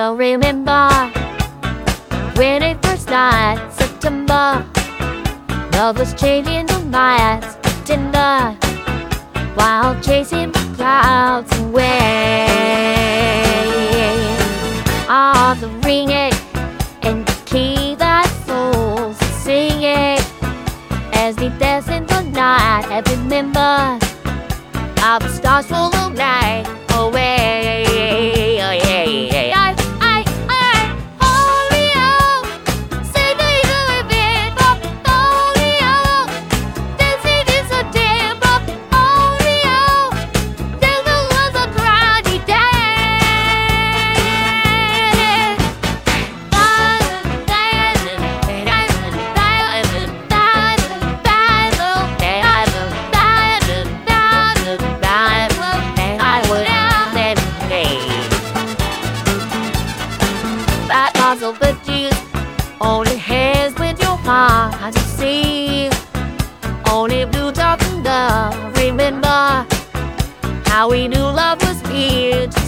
You remember when it first night, September? Love was changing the lights, tender, while chasing clouds away. Ah, the ringing and the key that souls singing as they dance in the night. I remember how the stars will night away. apologies. Only hands with your heart, to see. Only blue dark and dark. Remember how we knew love was here.